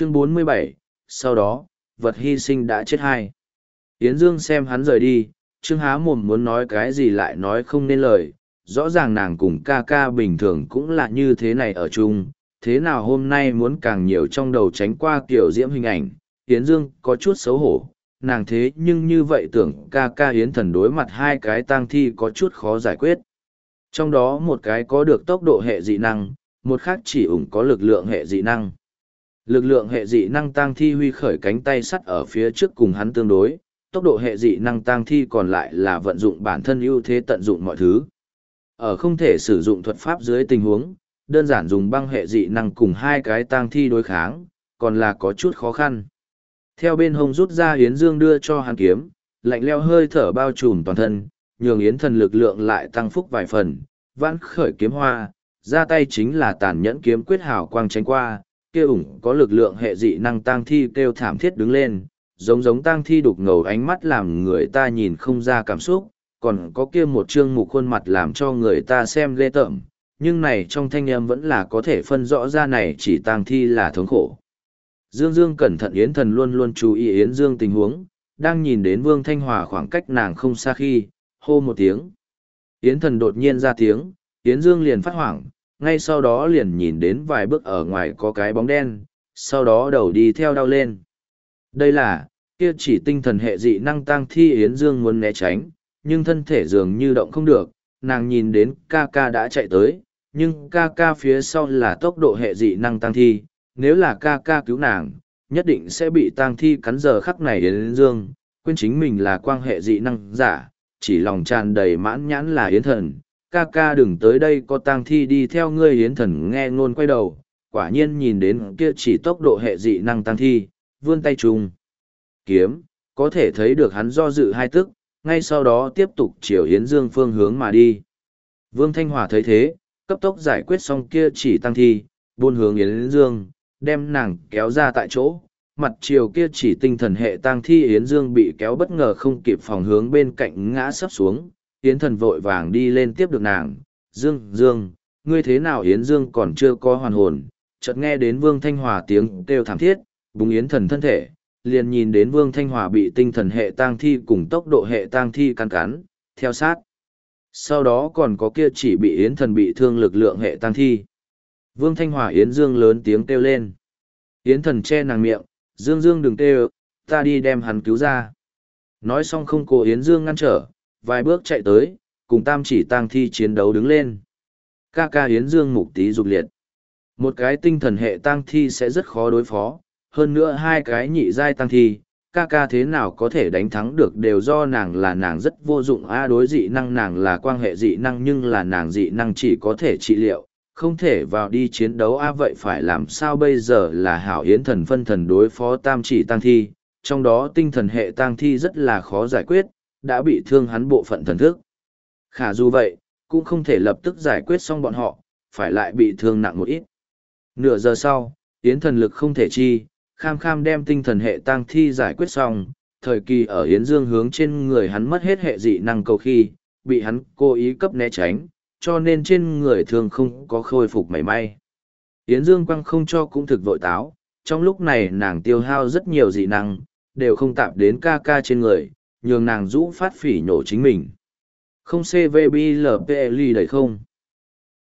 Chương 47, sau đó, vật hy sinh đã chết hai. Yến Dương xem hắn rời đi, Trương há mồm muốn nói cái gì lại nói không nên lời, rõ ràng nàng cùng ca ca bình thường cũng là như thế này ở chung, thế nào hôm nay muốn càng nhiều trong đầu tránh qua kiểu diễm hình ảnh, Yến Dương có chút xấu hổ, nàng thế nhưng như vậy tưởng ca ca Yến thần đối mặt hai cái tang thi có chút khó giải quyết. Trong đó một cái có được tốc độ hệ dị năng, một khác chỉ ủng có lực lượng hệ dị năng. Lực lượng hệ dị năng tang thi huy khởi cánh tay sắt ở phía trước cùng hắn tương đối, tốc độ hệ dị năng tang thi còn lại là vận dụng bản thân ưu thế tận dụng mọi thứ. Ở không thể sử dụng thuật pháp dưới tình huống, đơn giản dùng băng hệ dị năng cùng hai cái tang thi đối kháng, còn là có chút khó khăn. Theo bên hông rút ra Yến Dương đưa cho hắn kiếm, lạnh leo hơi thở bao trùm toàn thân, nhường Yến thần lực lượng lại tăng phúc vài phần, vãn khởi kiếm hoa, ra tay chính là tàn nhẫn kiếm quyết hào quang tránh qua, kia ủng có lực lượng hệ dị năng tang thi kêu thảm thiết đứng lên, giống giống tang thi đục ngầu ánh mắt làm người ta nhìn không ra cảm xúc, còn có kia một trương mục khuôn mặt làm cho người ta xem ghê tởm, nhưng này trong thanh âm vẫn là có thể phân rõ ra này chỉ tang thi là thống khổ. Dương Dương cẩn thận Yến Thần luôn luôn chú ý Yến Dương tình huống, đang nhìn đến Vương Thanh Hòa khoảng cách nàng không xa khi, hô một tiếng. Yến Thần đột nhiên ra tiếng, Yến Dương liền phát hoảng, ngay sau đó liền nhìn đến vài bước ở ngoài có cái bóng đen, sau đó đầu đi theo đau lên. Đây là, kia chỉ tinh thần hệ dị năng tăng thi Yến Dương muốn né tránh, nhưng thân thể dường như động không được, nàng nhìn đến ca ca đã chạy tới, nhưng ca ca phía sau là tốc độ hệ dị năng tăng thi, nếu là ca ca cứu nàng, nhất định sẽ bị tăng thi cắn giờ khắc này Yến Dương, quên chính mình là quan hệ dị năng giả, chỉ lòng tràn đầy mãn nhãn là Yến Thần, ca ca đừng tới đây có tang thi đi theo ngươi hiến Thần nghe ngôn quay đầu, quả nhiên nhìn đến kia chỉ tốc độ hệ dị năng tang thi, vươn tay trùng. Kiếm, có thể thấy được hắn do dự hai tức, ngay sau đó tiếp tục chiều Yến Dương phương hướng mà đi. Vương Thanh Hòa thấy thế, cấp tốc giải quyết xong kia chỉ tăng thi, buôn hướng Yến Dương, đem nàng kéo ra tại chỗ. Mặt chiều kia chỉ tinh thần hệ tăng thi Yến Dương bị kéo bất ngờ không kịp phòng hướng bên cạnh ngã sắp xuống. Yến thần vội vàng đi lên tiếp được nàng. Dương, Dương, ngươi thế nào Yến Dương còn chưa có hoàn hồn. Chợt nghe đến Vương Thanh Hòa tiếng kêu thảm thiết, bùng Yến thần thân thể, liền nhìn đến Vương Thanh Hòa bị tinh thần hệ tang thi cùng tốc độ hệ tang thi căn cắn, theo sát. Sau đó còn có kia chỉ bị Yến thần bị thương lực lượng hệ tang thi. Vương Thanh Hòa Yến Dương lớn tiếng kêu lên. Yến thần che nàng miệng, Dương Dương đừng kêu, ta đi đem hắn cứu ra. Nói xong không cố Yến Dương ngăn trở, vài bước chạy tới, cùng tam chỉ tang thi chiến đấu đứng lên. Ca ca Yến Dương mục tí dục liệt. Một cái tinh thần hệ tang thi sẽ rất khó đối phó, hơn nữa hai cái nhị giai tăng thi, ca ca thế nào có thể đánh thắng được đều do nàng là nàng rất vô dụng a đối dị năng nàng là quan hệ dị năng nhưng là nàng dị năng chỉ có thể trị liệu, không thể vào đi chiến đấu a vậy phải làm sao bây giờ là hảo yến thần phân thần đối phó tam chỉ tăng thi, trong đó tinh thần hệ tăng thi rất là khó giải quyết, đã bị thương hắn bộ phận thần thức. Khả dù vậy, cũng không thể lập tức giải quyết xong bọn họ, phải lại bị thương nặng một ít. Nửa giờ sau, yến thần lực không thể chi, kham kham đem tinh thần hệ tang thi giải quyết xong, thời kỳ ở Yến Dương hướng trên người hắn mất hết hệ dị năng cầu khi, bị hắn cố ý cấp né tránh, cho nên trên người thường không có khôi phục mảy may. Yến Dương quăng không cho cũng thực vội táo, trong lúc này nàng tiêu hao rất nhiều dị năng, đều không tạp đến ca ca trên người, nhường nàng rũ phát phỉ nhổ chính mình. Không CVBLPLI đầy không.